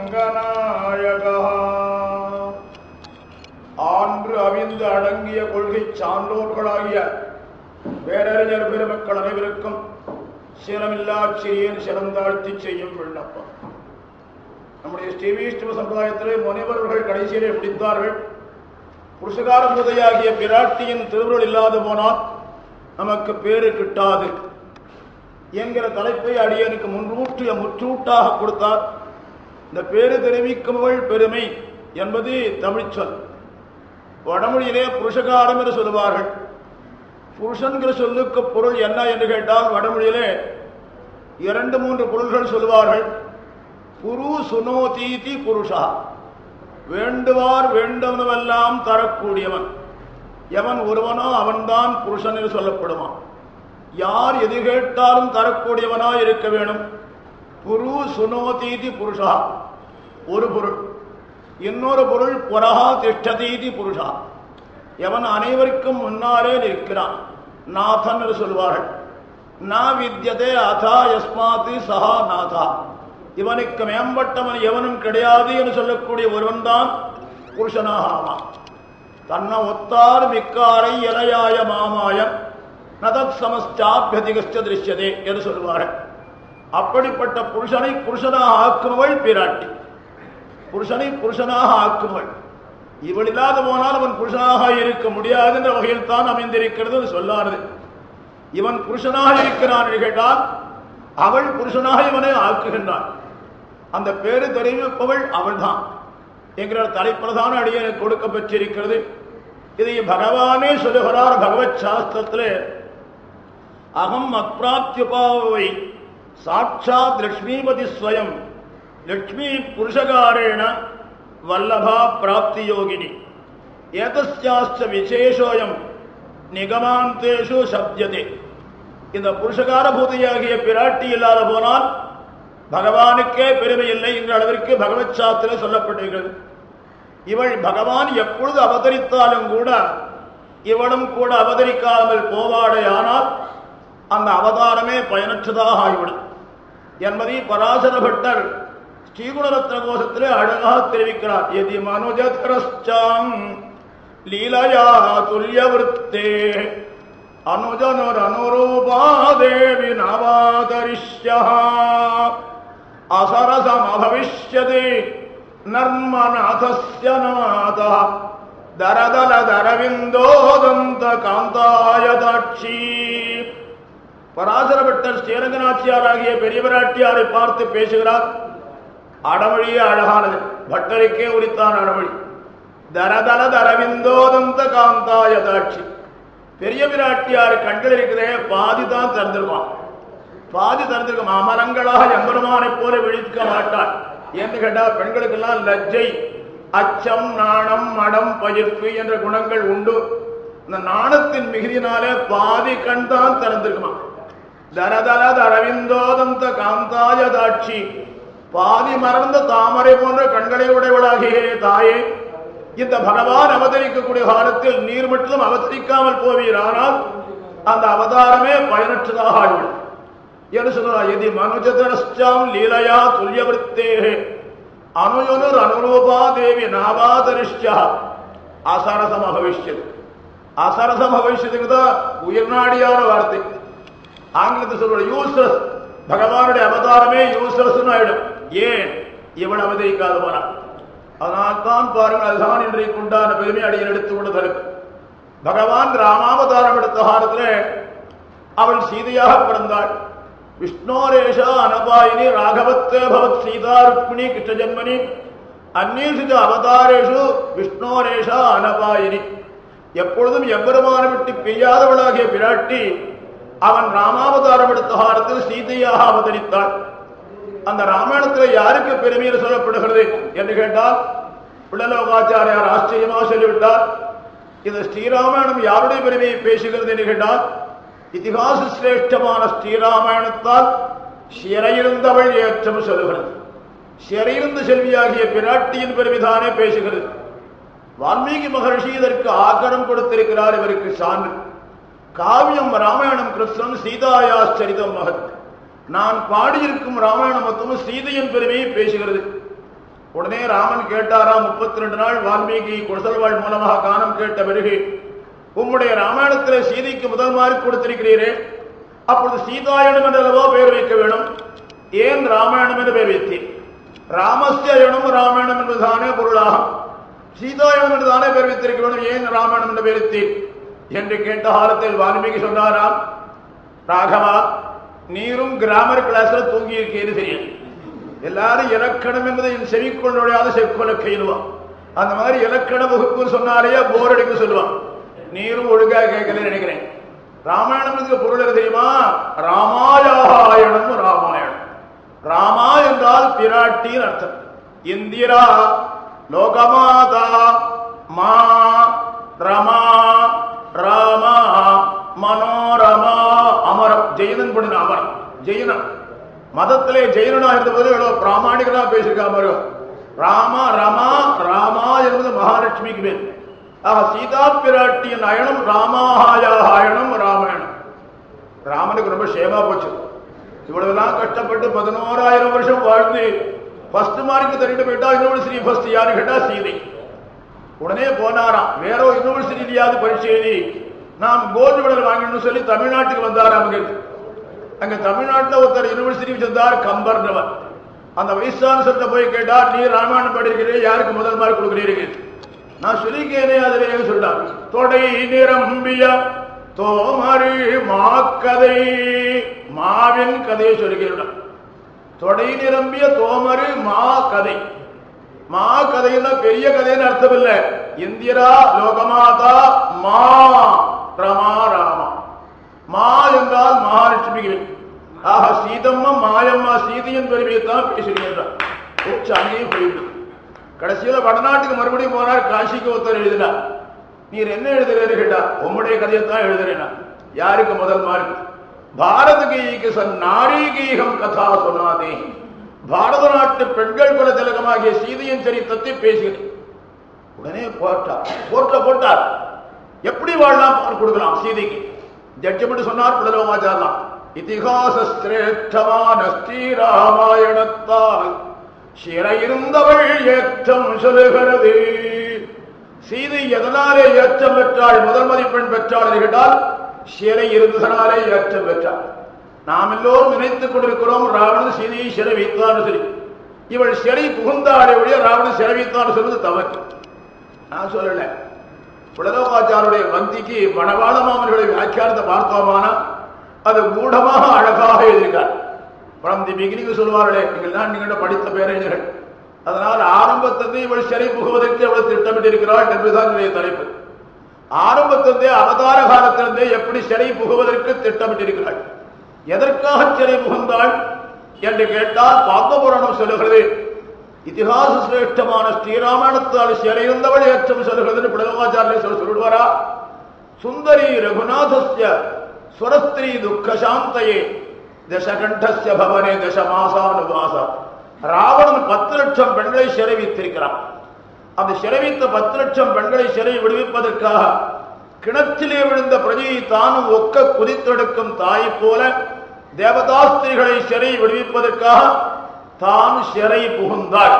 சனஸ்ரீரங்கநாயகா ஆன்று அவிந்து அடங்கிய கொள்கை சான்றோர்களாகிய பேரறிஞர் பெருமக்கள் அனைவருக்கும் சீரமில்லா சிறியன் சிறந்தாழ்த்தி செய்யும் விண்ணப்பம். நம்முடைய ஸ்ரீவிஷ்ணு சம்பிரதாயத்திலே முனிவர்கள் கடைசியிலே முடித்தார்கள். புருஷகார புதையாகிய பிராட்டியின் திருவுருள் இல்லாது போனால் நமக்கு பேரு கிட்டாது. என்கிற தலைப்பை அடியனுக்கு முன்ரூற்றிய முற்றூட்டாக கொடுத்தார். இந்த பேரு தெரிவிக்குமவள் பெருமை என்பது தமிழ்ச்சொல் வடமொழியிலே புருஷகாரம் என்று சொல்லுவார்கள். புருஷன்கிற சொல்லுக்கு பொருள் என்ன என்று கேட்டால் வடமொழியிலே இரண்டு மூன்று பொருள்கள் சொல்லுவார்கள். புரு சுனோதீதி புருஷா. வேண்டுவார் வேண்டுவனவெல்லாம் தரக்கூடியவன். எவன் ஒருவனோ அவன்தான் புருஷன் என்று சொல்லப்படுவான். யார் எது கேட்டாலும் தரக்கூடியவனாய் இருக்க வேணும். புரு சுனோதீதி புருஷா. ஒரு பொருள். இன்னொரு பொருள் புரஹா திஷ்டதீதி புருஷா. எவன் அனைவருக்கும் முன்னாலே நிற்கிறான். நாதன் என்று சொல்வார்கள். நா வித்தியதே அதா எஸ்மாத்து சஹா நாதா. இவனுக்கு மேம்பட்டவன் எவனும் கிடையாது என்று சொல்லக்கூடிய ஒருவன் தான் புருஷனாக ஆவான் தன்னை ஒத்தார் மிக்காரை இலையாய மாமாயம் நதத் சமஸ்டாபியதிகஸ்ட திருஷ்யதே என்று சொல்வார்கள் அப்படிப்பட்ட புருஷனை புருஷனாக ஆக்குமவள் பிராட்டி. புருஷனை புருஷனாக ஆக்குமவள் இவள் இல்லாத போனால் அவன் புருஷனாக இருக்க முடியாது என்ற வகையில் தான் அமைந்திருக்கிறது என்று இவன் புருஷனாக இருக்கிறான் என்று கேட்டால் அவள் புருஷனாக இவனை ஆக்குகின்றான். அந்த பேரு தெரிவிப்பவள் அவள்தான். என்கிற தலைப்பிரதான அடியனுக்கு கொடுக்க பெற்றிருக்கிறது இதை பகவானே சொல்லுகிறார் பகவத் சாஸ்திரத்தில். அகம் அப்பிராப்தியுபாவை சாட்சாத் லட்சுமிபதி ஸ்வயம் லட்சுமி புருஷகாரேண வல்லபா பிராப்தி யோகினி ஏதஸ்யாஸ்த விசேஷோயம் நிகமாந்தேஷு சப்தியதே இந்த புருஷகார பூதியாகிய பிராட்டி இல்லாத போனால் பகவானுக்கே பெருமை இல்லை என்ற அளவிற்கு பகவத் சாஸ்திரம் சொல்லப்பட்டிருக்கிறது. இவள் பகவான் எப்பொழுது அவதரித்தாலும் கூட இவளும் கூட அவதரிக்காமல் போவாடே ஆனால் அந்த அவதாரமே பயனற்றதாக ஆகிவிடும். என்பதை பராசர பட்டர் ஸ்ரீகுணரத்ன கோஷத்திலே அழகாக தெரிவிக்கிறார். எதி மனுஜத்ரஸ்சாம் லீலயா துல்யவருத்தே அனுஜனுர் அனுரூபாதேவி நவாதரிஷ்யா. அசரசமபவிஷ்யதே நர்மநாதஸ்ய நாத. தரதல தரவிந்தோதந்த காந்தாய பராசரப்பட்டர் ஸ்ரீரங்கநாச்சியாராகிய பெரியவராட்டியாரை பார்த்து பேசுகிறார். அடமொழியே அழகானது. பட்டருக்கே உரித்தான் அடமொழி. தரதல தரவிந்தோதந்த காந்தாயதாட்சி. பெரிய விராட்டியார் கண்கள் இருக்கிறதே பாதி தான் திறந்திருப்பான் பாதி திறந்திருக்கும் அமரங்களாக எம்பெருமானை போல விழிக்க மாட்டாள் என்று கேட்டால் பெண்களுக்கெல்லாம் லஜ்ஜை அச்சம் நாணம் மடம் பயிர்ப்பு என்ற குணங்கள் உண்டு. இந்த நாணத்தின் மிகுதியினாலே பாதி கண் தான் திறந்திருக்குமா? தரதல தரவிந்தோதந்த காந்தாய தாட்சி. பாதி மறந்த தாமரை போன்ற கண்களை உடையவளாகிய தாயே இந்த பகவான் அவதரிக்கக்கூடிய காலத்தில் நீர் மட்டும் அவதரிக்காமல் போவீரானால் அந்த அவதாரமே பயனற்றதாக ஆகிவிடும். என்று சொல்றார் எதி மனுஜதரஸ்டாம் லீலையா துல்யவருத்தே அனுயனுர் அனுரூபா தேவி நாவாதரிஷ்யா அசரசம் அபவிஷ்யது அசரசம் அபவிஷ்யதுக்கு உயிர்நாடியான வார்த்தை ஆங்கிலத்தை சொல்ற யூஸ்லஸ் பகவானுடைய அவதாரமே யூஸ்லஸ் ஆயிடும் ஏன் இவன் அவதரிக்காத போனா அதனால்தான் பாருங்கள் அதுதான் இன்றைக்கு உண்டான பெருமை அடியில் எடுத்துக் கொண்டு தருக்கு பகவான் ராமாவதாரம் எடுத்த காலத்தில் அவள் சீதையாக பிறந்தாள். விஷ்ணோரேஷா அனபாயினி ராகவத்தே பவத் சீதா ருக்மிணி கிருஷ்ண ஜன்மனி அந்நீசு அவதாரேஷு விஷ்ணோரேஷா அனபாயினி எப்பொழுதும் எவ்வருமான விட்டு பெய்யாதவளாகிய பிராட்டி அவன் ராமாவதாரம் எடுத்த காலத்தில் சீதையாக அவதரித்தாள். அந்த ராமாயணத்தில் யாருக்கு பெருமையில் சொல்லப்படுகிறது என்று கேட்டால் பிள்ளலோகாச்சாரியார் ஆச்சரியமாக சொல்லிவிட்டார். இந்த ஸ்ரீராமாயணம் யாருடைய பெருமையை பேசுகிறது என்று கேட்டால் இதிகாச சிரேஷ்டமான ஸ்ரீராமாயணத்தால் சிறையிருந்தவள் ஏற்றம் சொல்கிறது சிறையிருந்த செல்வியாகிய பிராட்டியின் பெருமிதானே பேசுகிறது. வால்மீகி மகர்ஷி இதற்கு ஆக்கரம் கொடுத்திருக்கிறார் இவருக்கு சான்று. காவியம் ராமாயணம் கிருஷ்ணன் சீதாயாச்சரிதம் மகத். நான் பாடியிருக்கும் ராமாயண மொத்தமும் சீதையின் பெருமையை பேசுகிறது. உடனே ராமன் கேட்டாராம் முப்பத்தி ரெண்டு நாள் வால்மீகி குடசல்வாள் மூலமாக கானம் கேட்ட பிறகு உம்முடைய ராமாயணத்தில் சீதைக்கு முதல் மார்க் கொடுத்திருக்கிறீரே. அப்பொழுது சீதாயணம் என்றளவோ பெயர் வைக்க வேணும். ஏன் ராமாயணம் என்று பெயர் வைத்தேன் ராமஸ்யயனும் ராமாயணம் என்பதுதானே பொருளாகும் சீதாயணம் என்றுதானே பெயர் வைத்திருக்க வேண்டும் ஏன் ராமாயணம் என்று பெயர் வைத்தேன் என்று கேட்ட காலத்தில் வால்மீகி சொன்னாராம் ராகவா நீரும் கிராமர் கிளாஸ்ல தூங்கி இருக்கேன்னு தெரியும் எல்லாரும் இலக்கணம் என்பதை என் செவிக்கொள்ளுடையாத செற்கொல கையிடுவான் அந்த மாதிரி இலக்கண வகுப்பு சொன்னாலேயே போர் அடிக்க சொல்லுவான். நீரும் ஒழுங்காக கேட்கல நினைக்கிறேன். ராமாயணம் பொருள் என்ன தெரியுமா? ராமாயணம் ராமாயணம். ராமா என்றால் பிராட்டியின் அர்த்தம். இந்திரா லோகமாதா மா ரமா ராமா மனோரமா அமரம். ஜெயனன் பண்ணின அமரம். ஜெயினம் மதத்திலே ஜெயனனா இருந்தபோது எவ்வளவு பிராமணிகனா பேசியிருக்கா பாருங்க. ராமா ரமா ராமா என்பது மகாலட்சுமிக்கு பேர் ஆக சீதா பிராட்டியின் அயனம் ராமாயாயனம் ராமாயணம் ராமனுக்கு ரொம்ப சேமா போச்சு இவ்வளவுலாம் கஷ்டப்பட்டு பதினோராயிரம் வருஷம் வாழ்ந்து ஃபர்ஸ்ட் மார்க் தள்ளிட்டு போயிட்டா யூனிவர்சிட்டி ஃபர்ஸ்ட் யாரு கேட்டா சீதை உடனே போனாராம் வேற யூனிவர்சிட்டியாவது யூனிவர்சிட்டியிலாவது பரீட்சை எழுதி நாம் கோல்டு மெடல் வாங்கணும்னு சொல்லி தமிழ்நாட்டுக்கு வந்தாராம் அங்க அங்க தமிழ்நாட்டில் ஒருத்தர் யூனிவர்சிட்டி வச்சிருந்தார் கம்பர்ன்றவர் அந்த வயசான வைசான்சர்கிட்ட போய் கேட்டார் நீ ராமாயணம் படிக்கிறீர்கள் யாருக்கு முதல் மார்க் கொடுக்கிறீர்கள் நான் சொல்லிக்கேனே அதுல சொல்லிட்டார் தொடை நிரம்பிய தோமரு மாக்கதை மாவின் கதையை சொல்லிக்கிறான் தொடை நிரம்பிய தோமரு மா கதை மா கதைன்னா பெரிய கதைன்னு அர்த்தம் இல்ல இந்திரா லோகமாதா மா ரமா ராமா. மா என்றால் மகாலட்சுமி ஆக சீதம்மா மாயம்மா சீதையின் பெருமையை தான் பேசுகிறீர்கள் உச்ச போயிட்டு கடைசியில் வடநாட்டுக்கு மறுபடியும் போனார் காஷிக்கு ஒருத்தர் எழுதினார். நீர் என்ன எழுதுறீரு கேட்டா உம்முடைய கதையை தான் எழுதுறேனா யாருக்கு முதல் மார்க் பாரத கீக்கு சன் நாரீகீகம் கதா சொன்னாதே. பாரத நாட்டு பெண்கள் குல திலகமாகிய சீதையின் சரித்திரத்தை பேசுகிறேன் உடனே போட்டார் போட்ட போட்டார். எப்படி வாழலாம் பார் கொடுக்கலாம் சீதைக்கு? ஜட்ஜமெண்ட் சொன்னார் புலலோமாச்சாரலாம் இதிகாச சிரேஷ்டமான ஸ்ரீராமாயணத்தால். சிறையிருந்தவள் ஏற்றம் சொல்லுகிறது. சீதை எதனாலே ஏற்றம் பெற்றாள்? முதல் மதிப்பெண் பெற்றாள் என்று கேட்டால் சிறை இருந்ததனாலே ஏற்றம் பெற்றாள். நாம் எல்லோரும் நினைத்துக் கொண்டிருக்கிறோம் ராவணன் சீதையை சிறை வைத்தான் சொல்லி. இவள் சிறை புகுந்தாளே ஒழிய ராவணன் சிறை வைத்தான் சொல்வது தவறு. நான் சொல்லல. புலலோகாச்சாருடைய வந்திக்கு மணவாள மாமன்களை வியாக்கியானத்தை பார்த்தோமானா அது மூடமாக அழகாக எழுதியிருக்கார் ஃப்ரம் தி பிகினிங் சொல்வார்களே நீங்கள் தான் நீங்கள் படித்த பேரறிஞர்கள் அதனால் ஆரம்பத்திலிருந்து இவள் சிறை புகுவதற்கு எவ்வளவு திட்டமிட்டிருக்கிறாள் என்பதுதான் என்னுடைய தலைப்பு. ஆரம்பத்திலிருந்தே அவதார காலத்திலிருந்தே எப்படி சிறை புகுவதற்கு திட்டமிட்டிருக்கிறாள். எதற்காக சிறை புகுந்தாள் என்று கேட்டால் பாப்பபுராணம் சொல்லுகிறது. இதிகாச சிரேஷ்டமான ஸ்ரீராமாயணத்தால் சிறையிருந்தவள் ஏற்றம் சொல்லுகிறது பிடலோகாச்சாரிய சொல்ல சொல்லுவாரா? சுந்தரி ரகுநாதஸ்ய சுரஸ்திரி துக்கசாந்தையே தசகண்டஸ்ய பவனே தசமாசானுபாச ராவணன் பத்து லட்சம் பெண்களை சிறை வைத்திருக்கிறான் அந்த சிறை வைத்த பத்து லட்சம் பெண்களை சிறை விடுவிப்பதற்காக கிணற்றிலே விழுந்த பிரஜையை தானும் ஒக்க குதித்தெடுக்கும் தாய் போல தேவதாஸ்திரிகளை சிறை விடுவிப்பதற்காக தான் சிறை புகுந்தாள்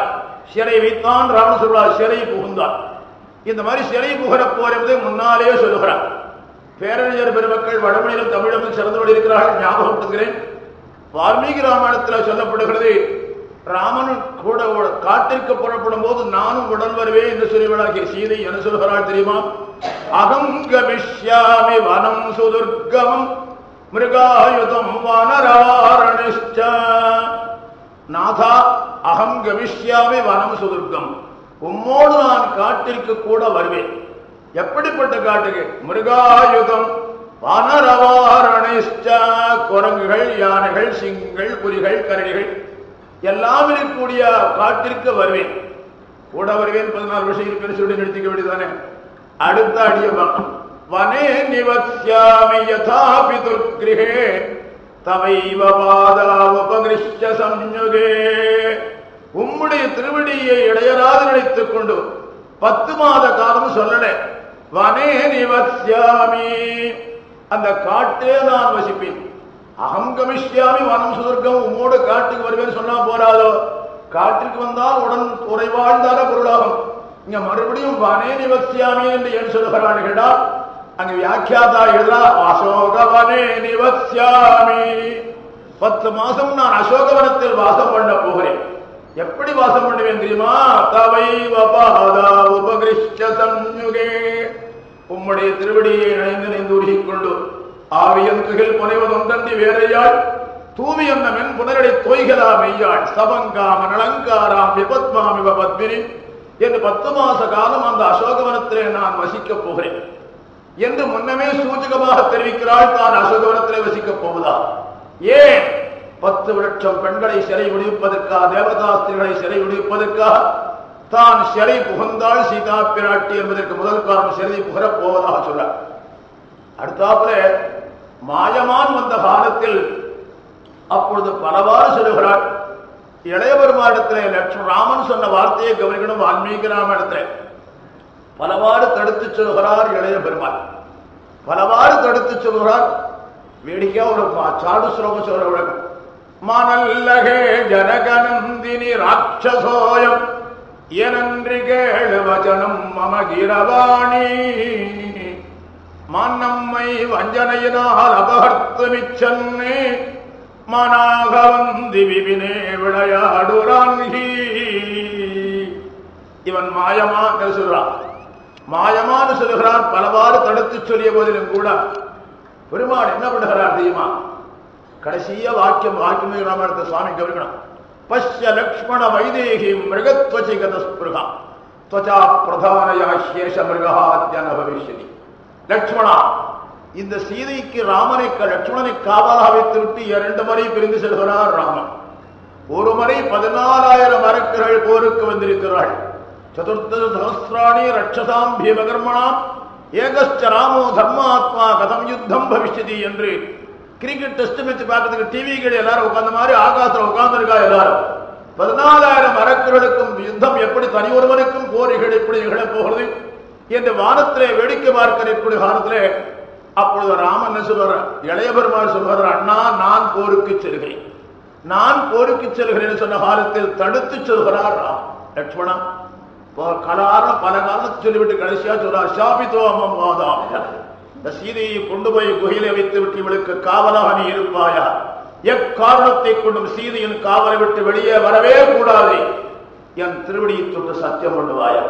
சிறை வைத்தான் ராவண சொல்வார் சிறை புகுந்தாள் இந்த மாதிரி சிறை புகர போர் என்பதை முன்னாலேயே சொல்லுகிறார் பேரறிஞர் பெருமக்கள் வடமொழியிலும் தமிழகம் சிறந்தபடி இருக்கிறார்கள் ஞாபகப்படுத்துகிறேன் வால்மீகி ராமாயணத்தில் சொல்லப்படுகிறது ராமன் கூட காட்டிற்கு புறப்படும் போது நானும் உடன் வருவேன் என்று சொல்லிவிடாக்கிய சீதை என்ன சொல்கிறாள் தெரியுமா? அகங்கமிஷ்யாமி வனம் சுதுர்கமம் மிருகாயுதம் வனராரணிஷ்ட. நாதா அகம் கமிஷ்யாமி வனம் சுதுர்க்கம். உம்மோடு நான் காட்டிற்கு கூட வருவேன். எப்படிப்பட்ட காட்டுக்கு? மிருகாயுதம் வனரவாரணிஷ்ட குரங்குகள் யானைகள் சிங்கங்கள் புலிகள் கரடிகள் எல்லாம் இருக்கக்கூடிய காட்டிற்கு வருவேன். கூட வருவேன் பதினாறு வருஷம் இருக்கிற சொல்லி நிறுத்திக்க வேண்டியதானே அடுத்த அடிய பார்க்கணும். வனே நிவத்யாமி யதா பிதுர்கிரகே தவைவ பாதாவுபகிருஷ்ய சம்யுகே. உம்முடைய திருவடியை இடையராது நினைத்துக் கொண்டு பத்து மாத காலம் சொல்லல. வனே நிவசியாமி. அந்த காட்டே நான் வசிப்பேன். அகம் கமிஷ்யாமி வனம் சுதர்க்கம் உம்மோடு காட்டுக்கு வருவேன் சொன்னா போராதோ? காட்டுக்கு வந்தால் உடன் உறைவாழ்ந்தால பொருளாகும். இங்க மறுபடியும் வனே நிவசியாமி என்று ஏன் சொல்லுகிறான் கேட்டால் அங்க வியாக்கியாதா எழுதா அசோகவனே நிவசியாமி பத்து மாசம் நான் அசோகவனத்தில் வாசம் பண்ண போகிறேன். எப்படி வாசம் பண்ணுவேன் தெரியுமா? தவை பாதா உபகிருஷ்ட சம்யுகே உம்முடைய திருவடியை இணைந்து நின்று உருகிக்கொண்டு ஆவியன் துகில் புனைவதொன்றி வேறையாள் தூவி அந்த மென் புனரடை தொய்கலா மெய்யாள் சபங்காம நலங்காராம் விபத்மாமிவ பத்மினி என்று பத்து மாச காலம் அந்த அசோகவனத்திலே நான் வசிக்கப் போகிறேன். என்று முன்னமே சூச்சகமாக தெரிவிக்கிறாள் தான் அசோகவனத்திலே வசிக்கப் போவதா? ஏன்? பத்து லட்சம் பெண்களை சிறை விடுவிப்பதற்காக தேவதாஸ்திரிகளை சிறை விடுவிப்பதற்காக தான் சிறை புகுந்தாள் சீதா பிராட்டி என்பதற்கு முதல் காரணம் சிறை புகரப் போவதாக சொல்றார். அடுத்தாப்புல மாயமான் வந்த காலத்தில் அப்பொழுது பலவாறு சொல்லுகிறாள் இளைய லட்சுமி ராமன் சொன்ன வார்த்தையை கவனிக்கணும் வால்மீகி ராமனிடத்திலே பலவாறு தடுத்து சொல்கிறார் இளைய பெருமாள் பலவாறு தடுத்து சொல்கிறார் வேடிக்கையா ஒரு சாடு ஸ்லோகம் சொல்ற விளக்கம். மனல்லகே ஜனகநந்தினி ராட்சசோயம் எனன்றி கேளு வச்சனம் மம கிரவாணி. மன்னம்மை வஞ்சனையினால் அபகர்த்து மிச்சன்னே மனாக வந்தி விபினே விளையாடுறான்ஹி இவன் மாயமான சொல்றான் மாயமான சொல்லுகிறார் பலவாறு தடுத்து சொல்லிய போதிலும் கூட பெருமாள் என்ன பண்ணுகிறார் தெரியுமா கடைசிய வாக்கியம் வாக்கியம் ராமாயணத்தை சுவாமி கவனிக்கணும் பஷ்ய லக்ஷ்மண வைதேகி மிருகத்வச்சி கதஸ்பிருகா त्वचा பிரதானயா சேஷ மிருகாத்யன லட்சுமணா லக்ஷ்மணா இந்த சீதைக்கு ராமனை லட்சுமணனை காவலாக வைத்துவிட்டு இரண்டு முறை பிரிந்து செல்கிறார் ராமன். ஒரு முறை பதினாலாயிரம் அரக்கர்கள் போருக்கு வந்திருக்கிறாள் சதுர்த்த சகசிராணி ரட்சசாம் பீமகர்மணாம் ஏகஸ்ட ராமோ தர்மாத்மா கதம் யுத்தம் பவிஷ்யதி என்று கிரிக்கெட் டெஸ்ட் மேட்ச் பார்க்கறதுக்கு டிவிகள் எல்லாரும் உட்கார்ந்த மாதிரி ஆகாசத்தில் உட்கார்ந்துருக்கா எல்லாரும். பதினாலாயிரம் அரக்கர்களுக்கும் யுத்தம் எப்படி தனி ஒருவனுக்கும் போரிகள் எப்படி நிகழப்போகிறது என்று வானத்திலே வேடிக்கை பார்க்க இப்படி காலத்திலே அப்பொழுது ராமன் என்ன சொல்வார் இளைய பெருமாள் சொல்வார் அண்ணா நான் போருக்கு செல்கிறேன். நான் போருக்கு செல்கிறேன் சொன்ன காலத்தில் தடுத்து சொல்கிறார் ராம் லட்சுமணா கலாரம் பல காலத்து சொல்லிவிட்டு கடைசியா சொல்றார் சாபித்தோ அம்மம் வாதா. இந்த சீதையை கொண்டு போய் குகையிலே வைத்து விட்டு இவளுக்கு காவலாக நீ இருப்பாயா? எக்காரணத்தை கொண்டும் சீதையின் காவலை விட்டு வெளியே வரவே கூடாது? என் திருவடியை தொட்டு சத்தியம் பண்ணுவாயா?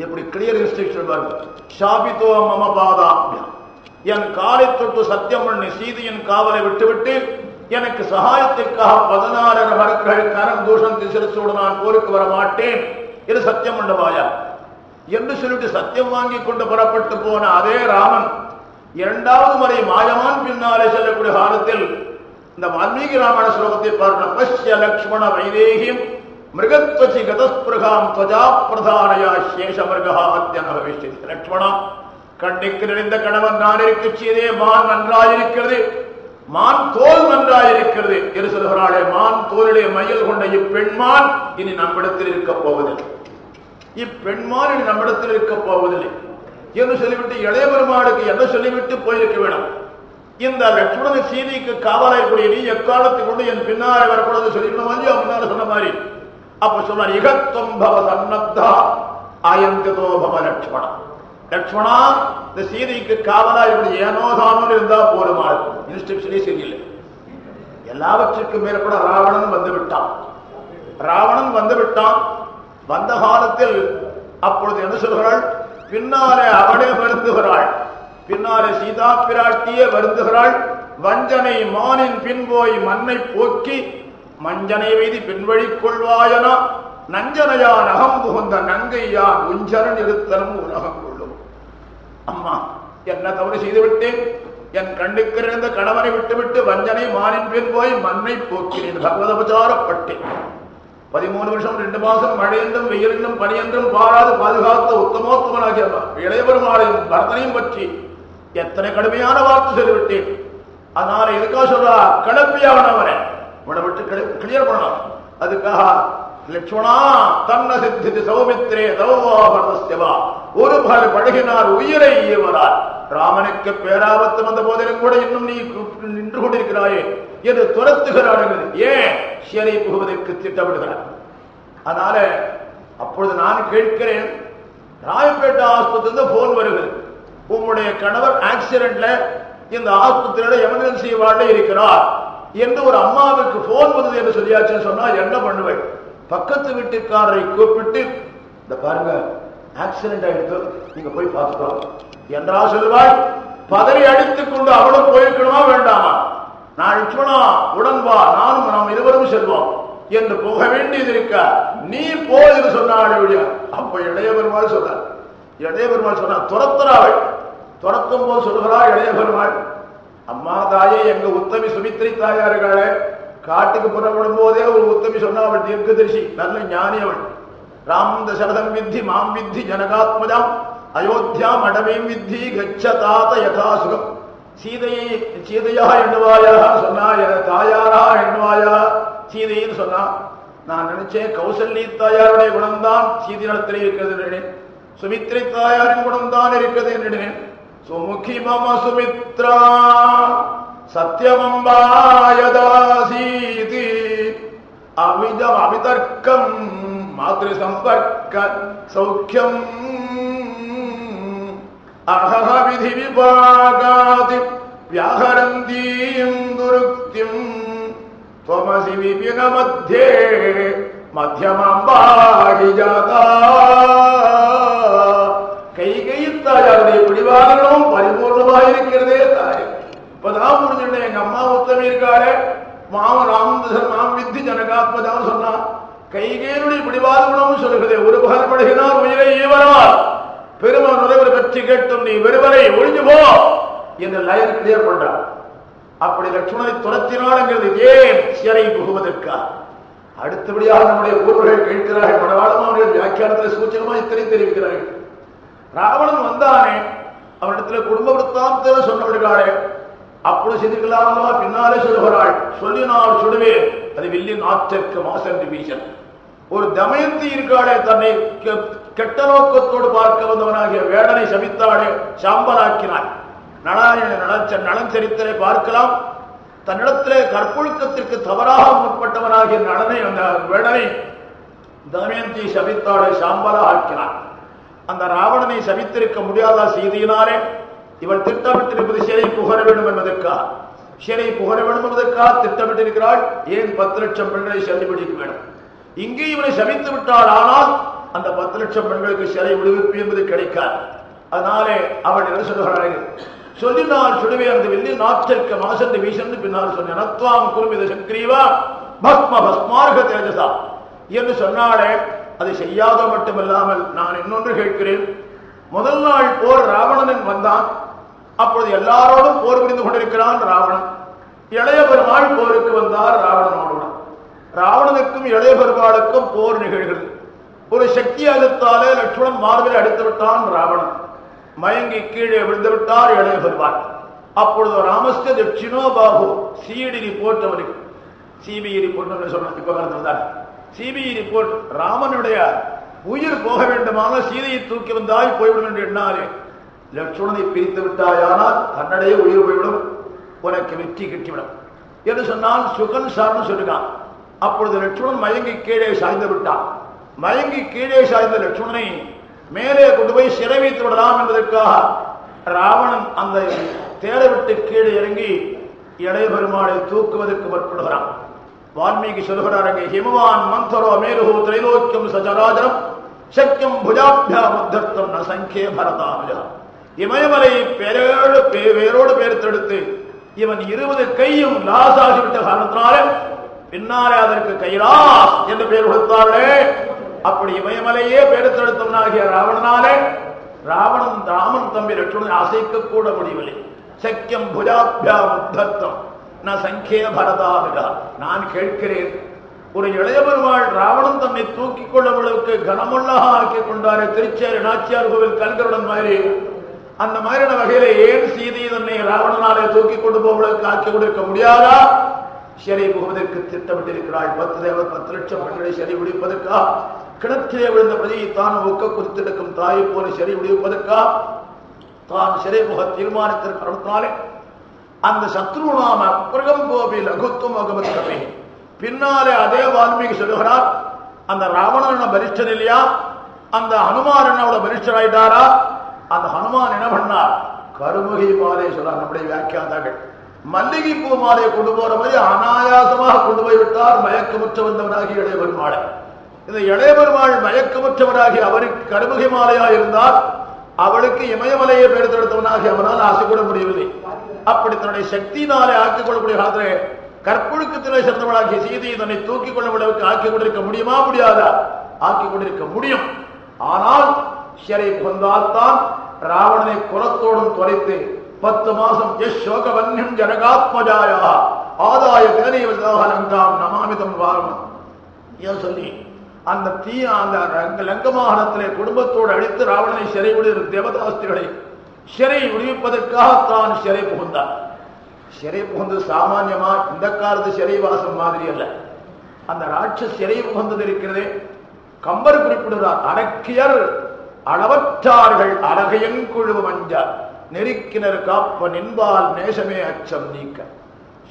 எப்படி கிளியர் இன்ஸ்ட்ரக்ஷன் பாருங்க சாபித்தோ மம பாதாபியம் என் காலை தொட்டு சத்தியம் பண்ணி சீதையின் காவலை விட்டுவிட்டு எனக்கு சகாயத்திற்காக பதினாறு மரக்கள் கரம் தூஷம் திசிரசோடு நான் போருக்கு வர மாட்டேன் இது சத்தியம் பண்ணவாயா என்று சொல்லிட்டு சத்தியம் வாங்கி கொண்டு புறப்பட்டு போன அதே ராமன் இரண்டாவது முறை மாயமான் பின்னாலே செல்லக்கூடிய காலத்தில் இந்த வால்மீகி ராமாயண ஸ்லோகத்தை பார்க்கணும். பஷ்ய லக்ஷ்மண வைதேகியம் மிருகத்வசி கதஸ்பிருகாம் துவஜா பிரதானையா சேஷ மிருகா அத்தியன பவிஷ்யதி லக்ஷ்மணா கண்ணுக்கு நிறைந்த கணவன் நான் இருக்க செய்தே மான் நன்றாயிருக்கிறது. மான் தோல் நன்றாயிருக்கிறது. என்று சொல்கிறாளே மான் தோலிலே மயில் கொண்ட இப்பெண்மான் இனி நம்மிடத்தில் இருக்க போவதில்லை. இப்பெண்மான் இனி நம்மிடத்தில் இருக்க போவதில்லை. என்று சொல்லிவிட்டு இளைய பெருமாளுக்கு என்ன சொல்லிவிட்டு போயிருக்க வேணும். இந்த லட்சுமண சீதைக்கு காவலாய் நீ எக்காலத்தை கொண்டு என் பின்னாரை வரக்கூடாது சொல்லிக்கணும் இல்லையோ? முன்னால சொன்ன மாதிரி. அப்ப சொன்னார் இகத்துவம் பவ சன்னத்தா ஆயந்ததோ பவ லட்சுமணா லட்சுமணா இந்த சீதைக்கு காவலாய் இப்படி ஏனோ தானோ இருந்தா போருமா இன்ஸ்ட்ரக்ஷனே சரியில்லை எல்லாவற்றுக்கும் மேற்பட ராவணன் வந்து விட்டான் ராவணன் வந்து விட்டான் வந்த காலத்தில் அப்பொழுது என்ன சொல்கிறாள் பின்னாலே அவளே வருந்துகிறாள் பின்னாலே சீதா பிராட்டியே வருந்துகிறாள் வஞ்சனை மானின் பின்போய் மண்ணை போக்கி மஞ்சனை வீதி பின்வழி கொள்வாயனா நஞ்சனையா நகம் புகுந்த நங்கையா உஞ்சரன் இருத்தலும் உலகம் கொள்ளும். அம்மா என்ன தவறு செய்து விட்டேன் என் கண்ணுக்கு இருந்த கணவனை விட்டுவிட்டு வஞ்சனை மானின் பின் போய் மண்ணை போக்கினேன் பகவதபச்சாரப்பட்டேன் பதிமூணு வருஷம் ரெண்டு மாசம் மழையென்றும் வெயிலென்றும் பனியென்றும் பாராது பாதுகாத்த உத்தமோத்தமனாகிய இளையபெருமாளையும் பரதனையும் பற்றி எத்தனை கடுமையான வார்த்தை சொல்லிவிட்டேன். அதனால எதுக்காக சொல்றா? கிளப்பியானவரை உன்னை விட்டு கிளியர் பண்ணலாம். அதுக்காக லட்சுமணா தன்ன சித்தி சௌமித்ரே தௌவாபரதஸ்யவா. ஒரு பல பழகினார் உயிரை ஈவரார் ராமனுக்கு பேராபத்து வந்த போதிலும் கூட இன்னும் நீ நின்று கொண்டிருக்கிறாயே என்று துரத்துகிறான் ஏன் சிறை புகுவதற்கு திட்டமிடுகிறார்? அதனால அப்பொழுது நான் கேட்கிறேன் ராயப்பேட்டை ஆஸ்பத்திரியிலிருந்து போன் வருகிறது. உம்முடைய கணவர் ஆக்சிடென்ட்ல இந்த ஆஸ்பத்திரியோட எமர்ஜென்சி வார்டு இருக்கிறார். என்று ஒரு அம்மாவுக்கு போன் வந்தது என்று சொல்லியாச்சுன்னு சொன்னா என்ன பண்ணுவேன்? பக்கத்து வீட்டுக்காரரை கூப்பிட்டு இந்த பாருங்க ஆக்சிடென்ட் ஆயிடுத்து நீங்க போய் பார்த்துக்கலாம். என்றா சொல்லுவாய்? பதறி அடித்துக் கொண்டு அவளும் போயிருக்கணுமா வேண்டாமா? நான் லட்சுமணா உடன் வா. நானும் நாம் இருவரும் செல்வோம். என்று போக வேண்டியது இருக்க. நீ போ என்று சொன்னாள் அப்ப இளைய பெருமாள் சொன்னார். இளைய பெருமாள் சொன்னார் துரத்துறாள் துரத்தும் போது சொல்லுகிறாள் இளைய பெருமாள் அம்மா தாயே எங்க உத்தமி சுமித்ரி தாயார்களே காட்டுக்கு புறப்படும் போதே ஒரு உத்தமி சொன்னா அவள் தீர்க்க தரிசி நல்ல ஞானி அவள். ராம் தசரதம் வித்தி மாம் வித்தி ஜனகாத்மஜாம் அயோத்தியா மடமையும் வித்தி கச்ச தாத்த யதாசுகம். சீதையை சீதையா எண்ணுவாயா? சொன்னா தாயாரா எண்ணுவாயா? சீதைன்னு சொன்னா நான் நினைச்சேன் கௌசல்ய தாயாருடைய குணம்தான் சீதை நடத்திலே இருக்கிறது என்றேன் சுமித்ரி தாயாரின் குணம்தான் இருக்கிறது என்றேன் സുമുഖി മമ സുമിത്ര സത്യമമ്പായദാസീതി. അമിതം അമിതർക്കം മാതൃസമ്പർക്ക സൗഖ്യം. അഹഹ വിധി വിഭാഗാതി വ്യാഹരന്തീം ദുരുക്തിം. ത്വമസി വിപിന മധ്യേ മധ്യമാംബാഹിജാത. ജാത കൈകയിത്തായാതെ கைகையில் பரிபூர்ணமாக இருக்கிறதே தாய். இப்பதான் புரிஞ்சுட்டேன் எங்க அம்மா உத்தமி இருக்காரு. மாம ராமந்தசன் மாம் வித்தி ஜனகாத்மதான் சொன்னா கைகேருடைய பிடிவாத குணம் சொல்லுகிறதே. ஒரு பகல் பகல்படுகிறார் உயிரை ஈவரார் பெருமான் உறவர் பற்றி கேட்டும் நீ வெறுவரை ஒழிஞ்சு போ என்று லயர் கிளியர் பண்றார். அப்படி லட்சுமணனை துரத்தினாள்ங்கிறது ஏன் சிறை புகுவதற்கா? அடுத்தபடியாக நம்முடைய ஊர்வர்கள் கேட்கிறார்கள் மனவாளம் அவர்கள் வியாக்கியானத்தில் சூச்சகமாக இத்தனை தெரிவிக்கிறார்கள். ராவணன் வந்தானே அவனிடத்துல குடும்ப விருத்தாந்தத்தில் சொன்னவர்களாளே அப்படி செய்திருக்கலாமா பின்னாலே சொல்லுகிறாள். சொல்லினால் சுடுவேன் அது வில்லின் ஆற்றற்கு மாசன்று வீசன் ஒரு தமயந்தி இருக்காளே தன்னை கெ- கெட்ட நோக்கத்தோடு பார்க்க வந்தவனாகிய வேடனை சபித்தாளே சாம்பலாக்கினாள். நலன் நலச்ச நலஞ்சரித்தரை பார்க்கலாம். தன்னிடத்திலே கற்பொழுக்கத்திற்கு தவறாக முற்பட்டவனாகிய நலனை அந்த வேடனை தமயந்தி சபித்தாளை சாம்பலா ஆக்கினான் அந்த ராவணனை சபித்திருக்க முடியாத செய்தியினாலே இவள் திட்டமிட்டிருப்பது சிறை புகழ வேண்டும் என்பதற்காக சிறை புகழ வேண்டும் என்பதற்காக திட்டமிட்டிருக்கிறாள். ஏன் பத்து லட்சம் பெண்களை செல்லுபடிக்க வேண்டும்? இங்கே இவனை சபித்து விட்டாள் ஆனால் அந்த பத்து லட்சம் பெண்களுக்கு சிறை விடுவிப்பு என்பது கிடைக்காது. அதனாலே அவள் என்ன சொல்லுகிறாள்? சொல்லினால் சுடுவே அந்த வெள்ளி நாற்றற்க மாசந்து வீசந்து பின்னால் சொன்னேன். நத்வாம் குருமித சக்ரீவா பஸ்ம பஸ்மார்க தேஜசா என்று சொன்னாலே அதை செய்யாத மட்டுமல்லாமல் நான் இன்னொன்று கேட்கிறேன். முதல் நாள் போர் ராவணன் வந்தான். அப்பொழுது எல்லாரோடும் போர் புரிந்து கொண்டிருக்கிறான் ராவணன். இளைய பெருமாள் போருக்கு வந்தார் ராவணனோடு. ராவணனுக்கும் இளைய பெருமாளுக்கும் போர் நிகழ்கிறது. ஒரு சக்தி அழுத்தாலே லட்சுமணன் மார்பில் அடித்து விட்டான் ராவணன். மயங்கி கீழே விழுந்து விட்டார் இளைய பெருமாள். அப்பொழுது ராமஸ்க தட்சிணோ பாபு சீடிரி போட்டவனுக்கு அவருக்கு போட்டவன் ரிப்போர்ட் சொன்ன இப்ப வந்தார் சிபிஐ ரிப்போர்ட் ராமனுடைய உயிர் போக வேண்டுமானால் சீதையை தூக்கி வந்தாய் போய்விடும் என்று எண்ணாரே லட்சுமணனை பிரித்து விட்டாயானால் தன்னிடையே உயிர் போய்விடும். உனக்கு வெற்றி கிட்டிவிடும். என்று சொன்னால் சுகன் சார்னு சொல்லுகிறான் அப்பொழுது லட்சுமணன் மயங்கி கீழே சாய்ந்து விட்டான். மயங்கி கீழே சாய்ந்த லட்சுமணனை மேலே கொண்டு போய் சிறை வைத்து விடலாம் என்பதற்காக ராவணன் அந்த தேரை விட்டு கீழே இறங்கி இளைய பெருமாளை தூக்குவதற்கு முற்படுகிறான். வால்மீகி சொல்கிறாரங்க ஹிமவான் மந்தரோ மேருகோ திரைலோக்கியம் சஜராஜரம் சக்கியம் புஜாபியா முத்தர்த்தம் ந சங்கே பரதானுஜா இமயமலை பேரோடு பே- வேரோடு பேர்த்தெடுத்து இவன் இருபது கையும் லாஸ் ஆகிவிட்ட காரணத்தினால பின்னாலே அதற்கு கைலாஸ் என்று பெயர் கொடுத்தார்களே. அப்படி இமயமலையே பேர்த்தெடுத்தவனாகிய ராவணனாலே ராவணன் ராமன் தம்பி லட்சுமணன் அசைக்க கூட முடியவில்லை. சக்கியம் புஜாபியா முத்தர்த்தம் நான் சங்கே பரதானுஜா நான் கேட்கிறேன். ஒரு இளைய பெருமாள் ராவணன் தன்னை தூக்கிக் கொள்ளவளுக்கு கனமுள்ளதாக ஆக்கிக் கொண்டாரே. திருச்சேரி நாச்சியார் கோவில் கல்கருடன் மாதிரி அந்த மாதிரியான வகையில ஏன் சீதை தன்னை ராவணனாலே தூக்கி கொண்டு போவதற்கு ஆக்கி கொடுக்க முடியாதா? சிறை புகுவதற்கு திட்டமிட்டிருக்கிறாள். பத்து தேவர் பத்து லட்சம் பெண்களை சிறை விடுவிப்பதற்கா கிணற்றிலே விழுந்த பிரதியை தான் ஒக்க குறித்தெடுக்கும் தாயை போல சிறை விடுவிப்பதற்கா தான் சிறை முக தீர்மானத்திற்கு அனுப்பினாலே அந்த சத்ருநாம பிரகம் கோபி லகுத்துவம் அகமத்கபி பின்னாலே அதே வால்மீகி சொல்லுகிறார் அந்த ராவணன பரிஷ்டன் இல்லையா? அந்த ஹனுமான் என்ன பரிஷ்டராயிட்டாரா அந்த ஹனுமான் என்ன பண்ணார்? கருமுகி மாலை சொல்றார் நம்முடைய வியாக்கியாதார்கள் மல்லிகை பூ மாலையை கொண்டு போற மாதிரி அனாயாசமாக கொண்டு போய் விட்டார் மயக்கமுற்ற வந்தவனாகி இளைய பெருமாள் இந்த இளைய பெருமாள் மயக்கமுற்றவராகி அவருக்கு கருமுகை மாலையா இருந்தால் அவளுக்கு இமயமலையை பெருத்தெடுத்தவனாக அவனால் ஆசைப்பட முடியவில்லை. அப்படி தன்னுடைய சக்தியினாலே ஆக்கிக் கொள்ளக்கூடிய காலத்திலே கற்பொழுக்கத்திலே சிறந்தவளாகிய சீதையை தன்னை தூக்கிக் கொள்ளும் அளவுக்கு ஆக்கிக் கொண்டிருக்க முடியுமா முடியாதா? ஆக்கிக் கொண்டிருக்க முடியும். ஆனால் சிறை கொண்டால்தான் ராவணனை குலத்தோடும் துரைத்து பத்து மாசம் எஸ் சோகவன்யம் ஜனகாத்மஜாயா ஆதாய தேனீவலங்காம் நமாமிதம் வாரம் ஏன் சொல்லி? அந்த தீ அந்த ரங்க- லங்கமாகனத்திலே குடும்பத்தோடு அழித்து ராவணனை சிறை விடுகிற தேவதாஸ்திகளை சிறை விடுவிப்பதற்காக தான் சிறை புகுந்தார். சிறை புகுந்து சாமான்யமா இந்த காலத்து சிறைவாசம் மாதிரி அல்ல. அந்த ராட்ச சிறை புகுந்தது இருக்கிறதே. கம்பர் குறிப்பிடுகிறார் அடக்கியர் அளவற்றார்கள் அழகையங்குழு வஞ்சார் நெருக்கினர் காப்ப நின்பால் நேசமே அச்சம் நீக்க.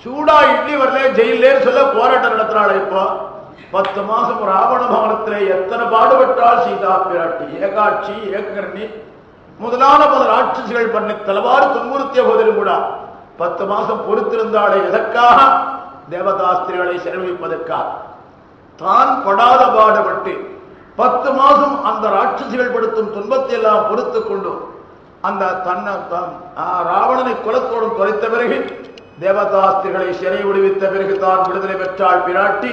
சூடா இட்லி வரல ஜெயிலே சொல்ல போராட்டம் நடத்துறாள் இப்போ. பத்து மாசம் ராவண பவனத்திலே எத்தனை பாடுபட்டால் சீதா பிராட்டி? ஏகாட்சி ஏககர்ணி முதலான பல ராட்சசிகள் பண்ணி தலவாறு துன்புறுத்திய போதிலும் கூட பத்து மாசம் பொறுத்திருந்தாளே எதற்காக? தேவதாஸ்திரிகளை சிரமிப்பதற்காக தான் படாத பாடுபட்டு பத்து மாசம் அந்த ராட்சசிகள் படுத்தும் துன்பத்தை எல்லாம் பொறுத்துக் கொண்டு அந்த தன்னை ராவணனை குலத்தோடும் தொலைத்த பிறகு தேவதாஸ்திரிகளை சிறை விடுவித்த பிறகு தான் விடுதலை பெற்றாள் பிராட்டி.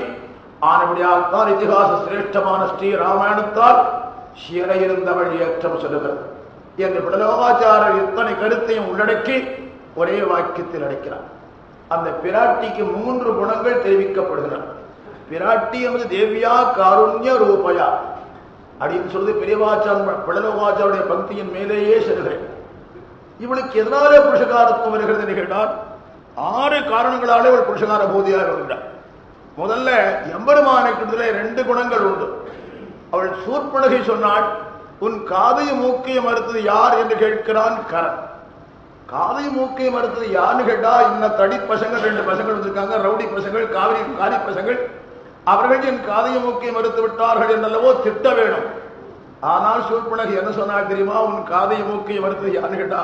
ஆனபடியால்தான் இதிகாச சிரேஷ்டமான ஸ்ரீ ராமாயணத்தால் சிறையிருந்தவள் ஏற்றம் சொல்லுகிறது. என்று பிடலோகாச்சாரர் இத்தனை கருத்தையும் உள்ளடக்கி ஒரே வாக்கியத்தில் அடைக்கிறார் அந்த பிராட்டிக்கு மூன்று குணங்கள் தெரிவிக்கப்படுகிறார் பிராட்டி என்பது தேவியா காருண்ய ரூபயா. அப்படின்னு சொல்றது பெரியவாச்சான் பிடலோகாச்சாருடைய பக்தியின் மேலேயே செல்கிறேன். இவளுக்கு எதனாலே புருஷகாரத்துவம் வருகிறது என்று கேட்டால் ஆறு காரணங்களாலே இவள் புருஷகார போதியாக வருகிறார் முதல்ல எம்பெருமானுக்கு ரெண்டு குணங்கள் உண்டு. அவள் சூர்பனகை சொன்னாள் உன் காதையும் மூக்கையும் மறுத்தது யார் என்று கேட்கிறான் கரண். காதையும் மூக்கையும் மறுத்தது யாருன்னு கேட்டா இன்ன தடி பசங்கள் ரெண்டு பசங்கள் வந்திருக்காங்க ரவுடி பசங்கள் காவிரி காரி பசங்கள். அவர்கள் என் காதையும் மூக்கையும் மறுத்து விட்டார்கள் என்னல்லவோ திட்ட வேணும். ஆனால் சூர்பனகை என்ன சொன்னா தெரியுமா? உன் காதையும் மூக்கையும் மறுத்தது யாருன்னு கேட்டா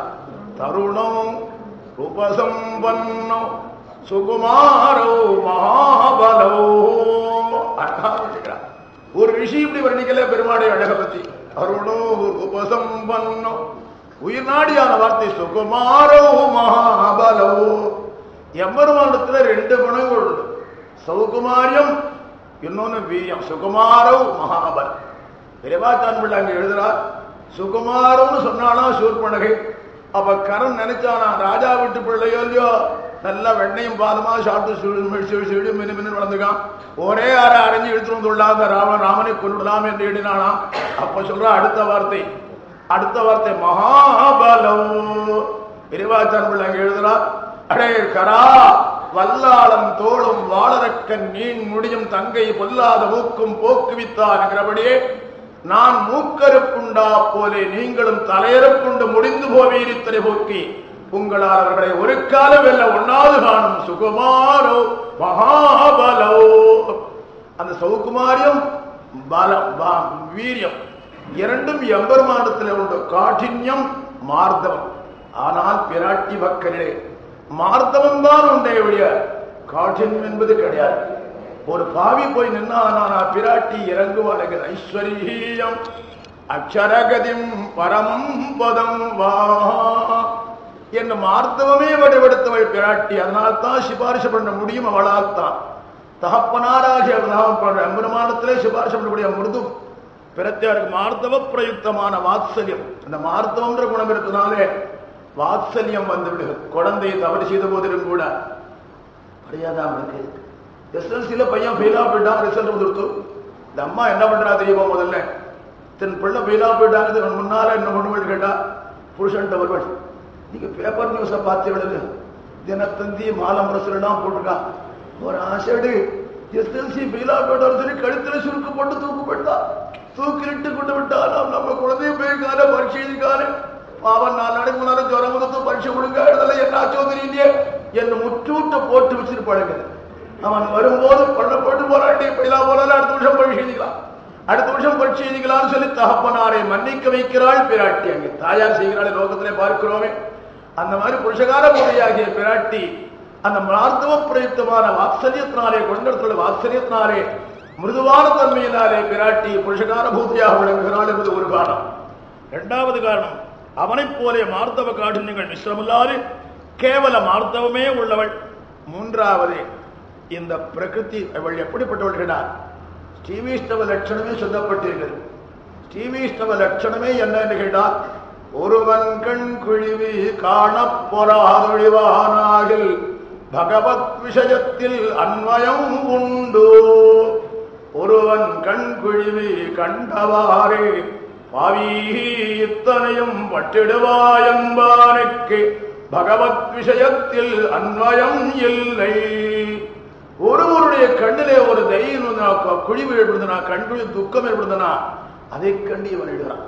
தருணம் உபசம்பன்னோ சுகுமாரோ மகாபலோ. அழகா ஒரு ரிஷி இப்படி வர்ணிக்கல பெருமாடைய அழக பத்தி. அருணோ உபசம்பன்னோ. உயிர் நாடியான வார்த்தை சுகுமாரோ மகாபலோ. எம்பெருமானத்துல ரெண்டு குணங்கள் உண்டு. சௌகுமாரியம் இன்னொன்னு வீரியம். சுகுமாரோ மகாபலம். பெரியவாச்சான் பிள்ளை அங்க எழுதுறார் சுகுமாரம்னு சொன்னாலும் சூர்பனகை அப்ப கரண் நினைச்சானா? ராஜா வீட்டு பிள்ளையோ இல்லையோ? நல்லா வெண்ணையும் பாதமா சாப்பிட்டு சுழி சுழி சுழி மின்னு வளர்ந்துக்கான் ஒரே அரை அரைஞ்சு இழுத்து வந்துள்ளா அந்த ராமன் ராமனை கொண்டுடலாம் என்று எண்ணினானாம். அப்ப சொல்ற அடுத்த வார்த்தை. அடுத்த வார்த்தை மகாபலம். பெரியவாச்சான் பிள்ளை அங்க அடே கரா வல்லாளம் தோளும் வாளரக்கன் நீன் முடியும் தங்கை பொல்லாத ஊக்கும் போக்குவித்தான் என்கிறபடியே நான் மூக்கருப்புண்டா போலே நீங்களும் தலையறுப்புண்டு முடிந்து போவீர் போக்கி உங்களால் அவர்களை ஒரு காலம் வெல்ல ஒன்னாவது காணும் சுகுமாரோ மகாபலோ. அந்த சௌகுமாரியம் பலம் வீரியம். இரண்டும் எம்பெருமானத்தில் உண்டு. காഠின்யம் மார்த்தவம் ஆனால் பிராட்டி பக்கனிலே மார்த்தவம் தான் உண்டே ஒழிய காഠின்யம் என்பது கிடையாது. ஒரு பாவி போய் நின்னா நான் பிராட்டி இறங்குவாளுங்க ஐஸ்வரீயம் அக்ஷரகதிம் பரமம் பதம் வா. என்ன மார்த்தவமே வடிவெடுத்தவள் பிராட்டி. அதனால் தான் சிபாரிசு பண்ண முடியும் அவளால் தான். தகப்பனாராகிய அம்பருமானத்திலே சிபாரிசு பண்ணக்கூடிய மிருது பிரத்தியாருக்கு மார்த்தவ பிரயுக்தமான வாத்சல்யம். அந்த மார்த்தவன்ற குணம் இருக்கிறதுனாலே வாத்சல்யம் வந்து விடுகிறது குழந்தையை தவறு செய்த போதிலும் கூட. அறியாதா அவனுக்கு எஸ்எல்சியில பையன் ஃபெயிலாக போயிட்டான் ரிசல்ட் வந்துருத்து இந்த அம்மா என்ன பண்ணுறா தெரியுமா முதல்ல? தன் பிள்ளை ஃபெயிலாக போயிட்டாங்க இவன் முன்னால என்ன பண்ணுவேன் கேட்டால் புருஷன்ட்ட வருவாள் நீங்கள் பேப்பர் நியூஸை பார்த்து விடுங்க தினத்தந்தி மாலம்பரசுலாம் போட்டிருக்கான். ஒரு ஆசைடு எஸ்எல்சி போயிட்டாலும் சரி கழுத்தில் சுருக்கு போட்டு தூக்கு போட்டா தூக்கிலிட்டு கொண்டு விட்டாலும் நம்ம குழந்தைய போய் பரீட்சை எழுதிக்காரு. பாவன் நாலு நாளைக்கு முன்னாடி ஜுரம் கொடுத்து பரீட்சை கொடுங்க எழுதல என்னாச்சோ தெரியலையே. என்ன முற்றூட்ட போட்டு வச்சிருப்பாளுங்க. அவன் வரும்போது பண்ண போட்டு போராட்டி இப்படிலாம் போலாம் அடுத்த வருஷம் பரீட்சை எழுதிக்கலாம். அடுத்த வருஷம் பரீட்சை எழுதிக்கலாம்னு சொல்லி தகப்பனாரை மன்னிக்க வைக்கிறாள். பிராட்டி அங்கே தாயார் செய்கிறாள். லோகத்திலே பார்க்கிறோமே. அந்த மாதிரி புருஷகார முறையாகிய பிராட்டி அந்த மார்த்தவ பிரயுக்தமான வாத்சல்யத்தினாலே கொண்டிடத்துள்ள வாத்சல்யத்தினாலே மிருதுவான தன்மையினாலே பிராட்டி புருஷகார பூதியாக விளங்குகிறாள் என்பது ஒரு காரணம். இரண்டாவது காரணம் அவனைப் போலே மார்த்தவ காഠின்யங்கள் மிஸ்ரமில்லாது கேவல மார்த்தவமே உள்ளவள். மூன்றாவது இந்த பிரகிருதி அவள் எப்படிப்பட்டவள் கேட்டார் ஸ்ரீவிஷ்ணவ லட்சணமே சொல்லப்பட்டிருக்கிறது. ஸ்ரீவிஷ்ணவ லட்சணமே என்ன என்று கேட்டால் ஒருவன் கண் குழிவி காணப்பொறாதொழிவானாகில் பகவத் விஷயத்தில் அன்வயம் உண்டு. ஒருவன் கண் குழிவி கண்டவாறே பாவி இத்தனையும் பட்டிடுவாயன்பானுக்கு பகவத் விஷயத்தில் அன்வயம் இல்லை. ஒருவருடைய கண்ணிலே ஒரு தைரியம் வந்தனா, குழிவு ஏற்படுந்தனா கண்குழி துக்கம் ஏற்படுந்தனா அதை கண்டு இவன் எழுதுறான்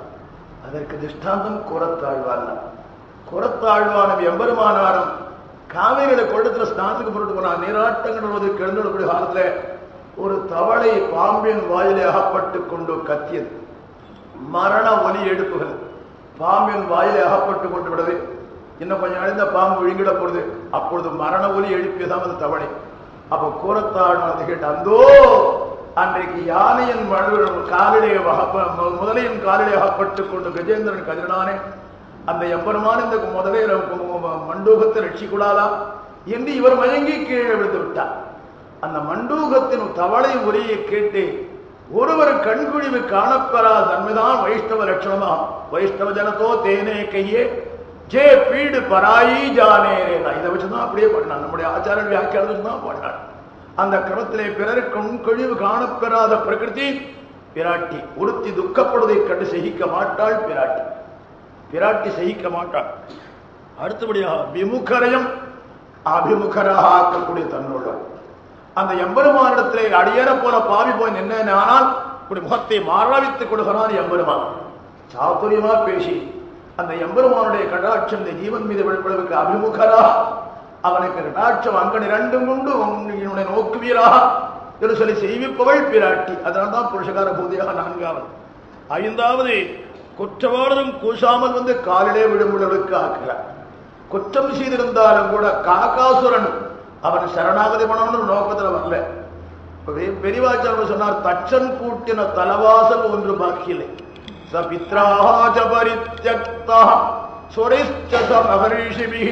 அதற்கு திஷ்டாந்தம் குரத்தாழ்வான். குரத்தாழ்வான எம்பெருமானாரம் காவேரியில கொள்ளத்துல ஸ்நானத்துக்கு போட்டு போனா நீராட்டங்கள் கிழந்தக்கூடிய காலத்துல ஒரு தவளை பாம்பின் வாயிலே அகப்பட்டு கொண்டு கத்தியது. மரண ஒலி எடுப்புகள் பாம்பின் வாயிலே அகப்பட்டு கொண்டு விடுது. இன்னும் கொஞ்சம் அழிந்த பாம்பு விழுங்கிட போடுது அப்பொழுது மரண ஒலி எழுப்பியதான் அந்த தவளை. அப்ப கூறத்தாழ்வானது கேட்டு அந்தோ அன்றைக்கு யானையின் மழு காலிலே முதலையின் காலிலே அகப்பட்டு கொண்டு கஜேந்திரன் கதிரனானே. அந்த எம்பருமான இந்த முதலை மண்டூகத்தை ரட்சிக்கூடாதா என்று இவர் மயங்கி கீழே விழுந்து விட்டார். அந்த மண்டூகத்தின் தவளை உரையை கேட்டு ஒருவர் கண்குழிவு காணப்பெறா தன்மைதான் வைஷ்ணவ லட்சணமா? வைஷ்ணவ ஜனத்தோ தேனே கையே ஜே பீடு பராயி ஜானேரே இதை வச்சுதான் அப்படியே பண்ணான் நம்முடைய ஆச்சாரன் வியாக்கியானம் வச்சுதான் பண்ணான் அந்த கிரமத்திலே பிறர் கழிவு காணப்பெறாத பிரகிருதி பிராட்டி. ஒருத்தி துக்கப்படுவதை கண்டு சகிக்க மாட்டாள் பிராட்டி. பிராட்டி சகிக்க மாட்டாள். அடுத்தபடியாக விமுகரையும் அபிமுகராக ஆக்கக்கூடிய தன்னுள்ள அந்த எம்பெருமானிடத்திலே அடியேற போல பாவி போய் நின்னேன் ஆனால் இப்படி முகத்தை மாறாவித்துக் கொடுகிறான் எம்பெருமான். சாத்துரியமா பேசி அந்த எம்பெருமானுடைய கடாட்சம் இந்த ஜீவன் மீது விழுப்பளவுக்கு அபிமுகரா அவனுக்கு கடாட்சம் அங்கனி ரெண்டும் உண்டு உன்னுடைய நோக்குவீரா என்று சொல்லி செய்விப்பவள் பிராட்டி. அதனால்தான் புருஷகார பூதியாக நான்காவது. ஐந்தாவது குற்றவாளரும் கூசாமல் வந்து காலிலே விழும்புழலுக்கு ஆக்குகிறார் குற்றம் செய்திருந்தாலும் கூட காக்காசுரன் அவன் சரணாகதி பண்ணணும்னு நோக்கத்துல வரல. இப்ப சொன்னார் தச்சன் கூட்டின தலவாசல் ஒன்று பாக்கியில்லை. ச பித்ராஜ பரித்யக்தா சுரிஷ்ட ச மகரிஷிபி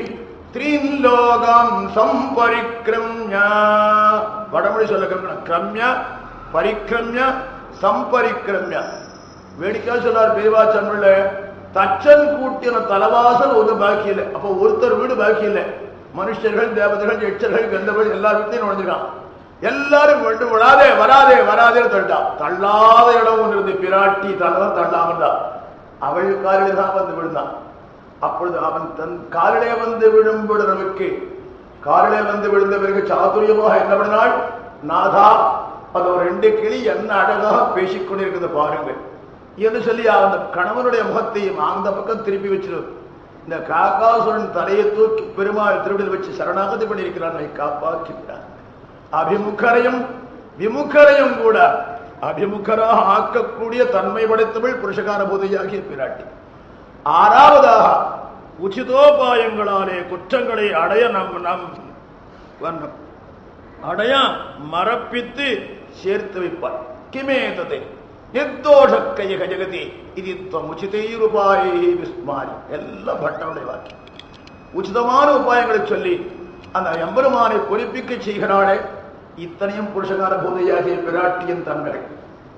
த்ரீன் லோகம் சம்பரிக்ரம்ய வடமொழி சொல்ல கிரமிய கிரம்ய பரிக்ரம்ய சம்பரிக்ரம்ய வேடிக்கை சொன்னார் பெரியவாச்சன்ல தச்சன் கூட்டின தலவாசல் ஒன்று பாக்கி இல்லை. அப்போ ஒருத்தர் வீடு பாக்கி இல்லை. மனுஷர்கள் தேவதைகள் எச்சர்கள் கந்தவர்கள் எல்லா வீட்லையும் நுழைஞ்சிருக்கான். எல்லாரும் கொண்டு விடாதே வராதே வராதே தள்ளிட்டான் தள்ளாத இடம் ஒன்று இருந்து பிராட்டி தள்ளதான் தள்ளாமல் தான் அவள் காலிலே தான் வந்து விழுந்தான் அப்பொழுது அவன் தன் காலிலே வந்து விழும் விடுறவுக்கு காலிலே வந்து விழுந்த பிறகு சாதுரியமாக என்ன பண்ணினாள்? நாதா அது ஒரு ரெண்டு கிளி என்ன அழகாக பேசிக்கொண்டிருக்கிறது பாருங்கள். என்று சொல்லி அந்த கணவனுடைய முகத்தையும் அந்த பக்கம் திருப்பி வச்சிரு. இந்த காக்காசுரன் தலையை தூக்கி பெருமாள் திருவிடில் வச்சு சரணாகதி பண்ணியிருக்கிறான். அதை காப்பாற்றி அபிமுகரையும் விமுகரையும் கூட அபிமுகராக ஆக்கக்கூடிய தன்மை படைத்தவள் புருஷகார போதையாகிய பிராட்டி. ஆறாவதாக உச்சிதோபாயங்களாலே குற்றங்களை அடைய நம் நம் வண்ணம் அடைய மரப்பித்து சேர்த்து வைப்பார் கிமேததே நிர்தோஷக்கைய கஜகதி இது உச்சிதைருபாயை விஸ்மாரி. எல்லாம் பட்டனுடைய வாக்கியம் உச்சிதமான உபாயங்களை சொல்லி அந்த எம்பெருமானை பொலிப்பிக்க செய்கிறாளே இத்தனையும் புருஷகார பூதையாகிய பிராட்டியின் தன்மை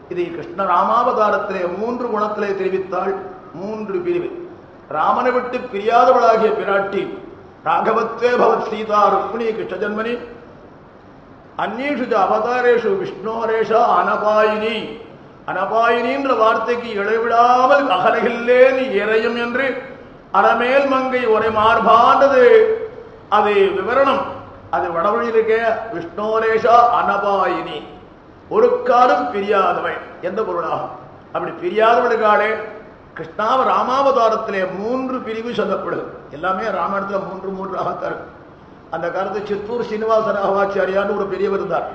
இதை கிருஷ்ண ராமாவதாரத்திலே மூன்று குணத்திலே தெரிவித்தாள் மூன்று பிரிவு. ராமனை விட்டு பிரியாதவளாகிய பிராட்டி ராகவத்வே பவத் சீதா ருக்மிணி கிருஷ்ண ஜன்மனி அந்நீஷு அவதாரேஷு விஷ்ணோரேஷா அனபாயினி. அனபாயினின்ற வார்த்தைக்கு இடைவிடாமல் அகலகில்லேன் இறையும் என்று அறமேல் மங்கை ஒரே மார்பாண்டது. அது விவரணம். அது வடமொழியில் இருக்க விஷ்ணோரேஷா அனபாயினி. ஒரு காலம் பிரியாதவன். எந்த பொருளாகும் அப்படி பிரியாதவளுக்காலே கிருஷ்ணாவ ராமாவதாரத்திலே மூன்று பிரிவு சொல்லப்படுது எல்லாமே ராமாயணத்துல மூன்று மூன்று ஆகத்தாரு அந்த காலத்து சித்தூர் சீனிவாச ராகவாச்சாரியான்னு ஒரு பெரியவர் இருந்தார்.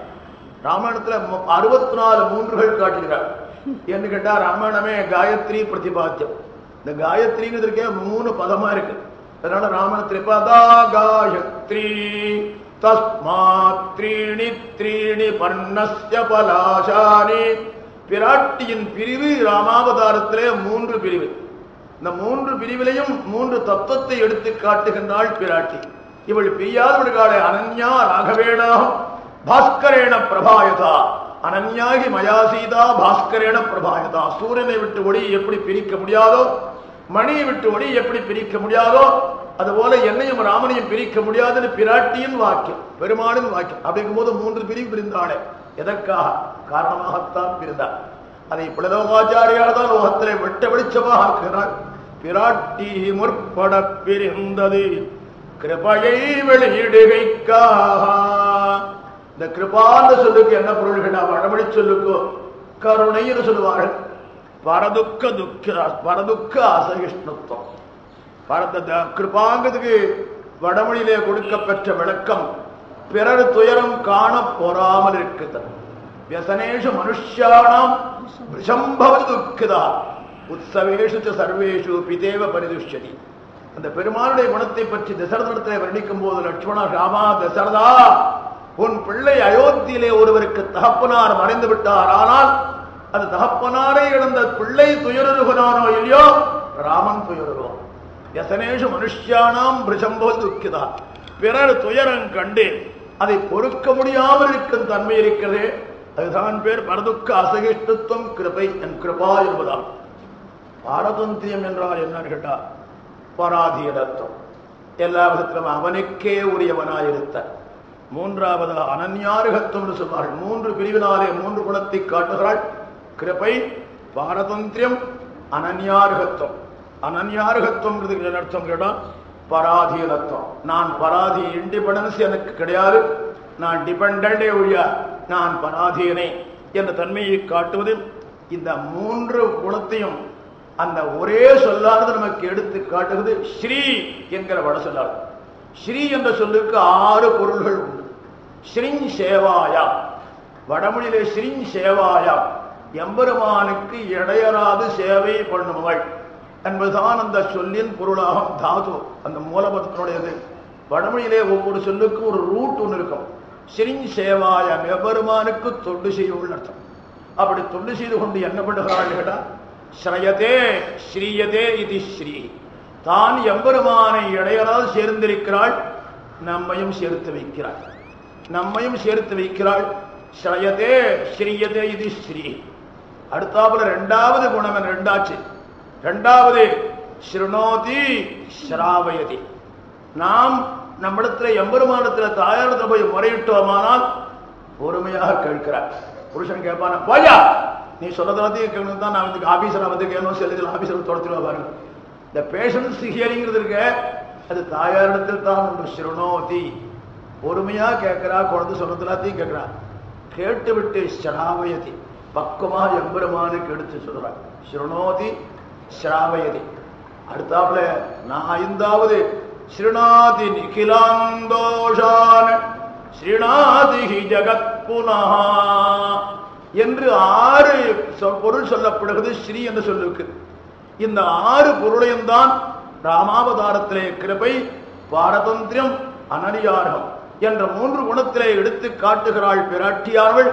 ராமாயணத்துல அறுபத்தி நாலு மூன்றுகள் காட்டுகிறார் என்று கேட்டா ராமாயணமே காயத்ரி பிரதிபாத்தியம். இந்த காயத்ரிங்கிறதுக்கே மூணு பதமா இருக்கு. அதனால ராமன திரிபதா காயத்ரி. தஸ்மாத் த்ரீணி த்ரீணி பர்ணஸ்ய பலாசானி பிராட்டியின் பிரிவு ராமாவதாரத்திலே மூன்று பிரிவு. இந்த மூன்று பிரிவிலையும் மூன்று தத்துவத்தை எடுத்து காட்டுகின்றாள் பிராட்டி. இவள் பிரியாதவர்களாலே அனன்யா ராகவேணா பாஸ்கரேண பிரபாயதா. அனன்யாகி மயா சீதா பாஸ்கரேண பிரபாயதா. சூரியனை விட்டு ஒளி எப்படி பிரிக்க முடியாதோ மணியை விட்டு ஒளி எப்படி பிரிக்க முடியாதோ அதுபோல என்னையும் ராமனையும் பிரிக்க முடியாதுன்னு பிராட்டியின் வாக்கியம் பெருமாளின் வாக்கியம். அப்படிங்கும் போது மூன்று பிரிவு பிரிந்தாளே எதற்காக? காரணமாகத்தான் பிரிந்தார். அதை பிளதோகாச்சாரியார் தான் லோகத்திலே வெட்ட வெளிச்சமாக ஆக்குகிறார் பிராட்டி முற்பட பிரிந்தது. கிருபையை வெளியிடுகைக்காக. இந்த கிருபாந்த சொல்லுக்கு என்ன பொருள் கேட்டா வடமொழி சொல்லுக்கோ? கருணைன்னு சொல்லுவார்கள். பரதுக்க துக்க பரதுக்க அசகிஷ்ணுத்துவம் பரத கிருபாங்கிறதுக்கு வடமொழியிலே கொடுக்கப்பெற்ற விளக்கம் பிறர் துயரம் காண பொறாமல் இருக்குதல் வியசனேஷு மனுஷியானாம் விஷம்பவது துக்குதா உற்சவேஷு சர்வேஷு பிதேவ பரிதுஷ்யதி. அந்த பெருமானுடைய குணத்தை பற்றி தசரதத்தில் வர்ணிக்கும் போது லட்சுமண ராமா தசரதா உன் பிள்ளை அயோத்தியிலே ஒருவருக்கு தகப்பனார் மறைந்து விட்டார் ஆனால் அது தகப்பனாரை இழந்த பிள்ளை துயருகிறானோ இல்லையோ? ராமன் துயருவோம் எசனேஷு மனுஷியானாம் பிரிசம்போ துக்கிதா. பிறர் துயரம் கண்டு அதை பொறுக்க முடியாமல் இருக்கும் தன்மை இருக்கிறது. அதுதான் பேர் பரதுக்க அசகிஷ்டத்துவம் கிருபை என் கிருபா என்பதால் பாரதந்தியம் என்றால் என்னன்னு கேட்டா பராதீனத்துவம் எல்லா விதத்திலும் அவனுக்கே உரியவனாயிருத்த. மூன்றாவது அனன்யாருகத்துவம் என்று சொல்வார்கள். மூன்று பிரிவினாலே மூன்று குணத்தை காட்டுகிறாள். கிருபை அனன்யார்கத்துவம். அனன்யாருகத்துவம் என்ன அர்த்தம் கேட்டோம் பராதீனத்துவம். நான் பராதி இண்டிபெண்டன்ஸ் எனக்கு கிடையாது. நான் டிபெண்டே ஒழிய நான் பராதீனே என்ற தன்மையை காட்டுவது இந்த மூன்று குணத்தையும் அந்த ஒரே சொல்லானது நமக்கு எடுத்து காட்டுவது ஸ்ரீ என்கிற வட சொல்லாது ஸ்ரீ என்ற சொல்லுக்கு ஆறு பொருள்கள் உண்டு. ஸ்ரீங் சேவாயா. வடமொழியிலே ஸ்ரீங் சேவாயா. எம்பெருமானுக்கு இடையராது சேவை பண்ணுமகள் என்பதுதான் அந்த சொல்லின் பொருளாகும் தாது அந்த மூலபத்தினுடையது. வடமொழியிலே ஒவ்வொரு சொல்லுக்கும் ஒரு ரூட் ஒன்று இருக்கும். ஸ்ரீங் சேவாயம் எம்பெருமானுக்கு தொண்டு செய்யும் அர்த்தம். அப்படி தொண்டு செய்து கொண்டு என்ன பண்ணுகிறாள் கேட்டா ஸ்ரயதே ஸ்ரீயதே இது ஸ்ரீ. தான் எம்பெருமானை இடையரால் சேர்ந்திருக்கிறாள் நம்மையும் சேர்த்து வைக்கிறாள். நம்மையும் சேர்த்து வைக்கிறாள். ஸ்ரயதே ஸ்ரீயதே இது ஸ்ரீ. அடுத்தாப்புல ரெண்டாவது குணம் ரெண்டாச்சு. ரெண்டாவது ஸ்ருணோதி ஸ்ராவயதி நாம் நம்மிடத்துல எம்பெருமானத்துல தாயாரத்தை போய் முறையிட்டோமானால் பொறுமையாக கேட்கிறார். புருஷன் கேட்பான போயா நீ சொல்றதெல்லாத்தையும் கேட்கணும் தான் நான் வந்து ஆபீஸில் வந்து கேட்கணும் சில இதில் ஆபீஸில் பாருங்க. இந்த பேஷன்ஸ் ஹியரிங்கிறது இருக்க அது தாயாரிடத்தில் தான் ஒன்று ஸ்ருணோதி பொறுமையாக கேட்கிறா குழந்தை சொல்றது எல்லாத்தையும் கேட்கிறா. கேட்டு விட்டு ஸ்ராவயதி பக்குவமா எம்பெருமானுக்கு எடுத்து சொல்றான் ஸ்ருணோதி ஸ்ராவயதி. அடுத்தாப்புல நான் ஐந்தாவது ஸ்ருணாதி நிகிலாந்தோஷான ஸ்ரீநாதிஹி ஜகத் புனஹா என்று ஆறு சொ- பொருள் சொல்லப்படுகிறது ஸ்ரீ என்று சொல்லுக்கு இந்த ஆறு பொருளையும் தான் ராமாவதாரத்திலே கிருபை பாரதந்திரம் அனரியார்கம் என்ற மூன்று குணத்திலே எடுத்து காட்டுகிறாள் பிராட்டியார்கள்.